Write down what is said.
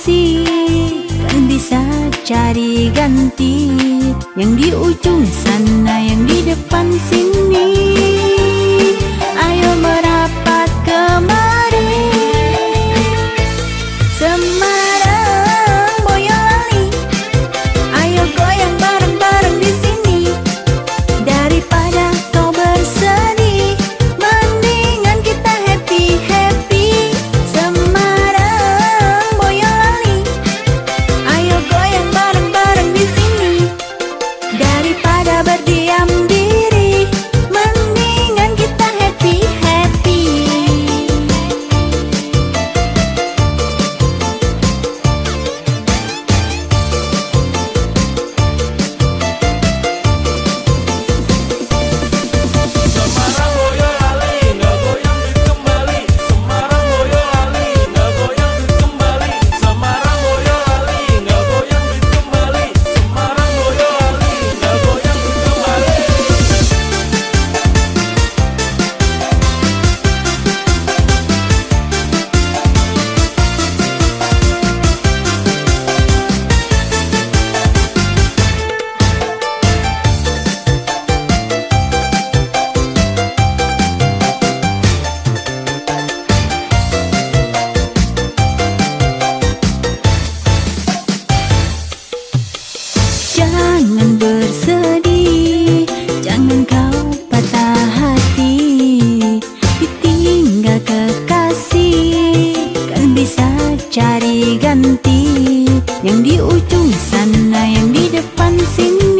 kasih Kan bisa cari ganti. Yang di ujung sana, yang di depan sini. Ayo merah yang di ujung sana yang di depan sini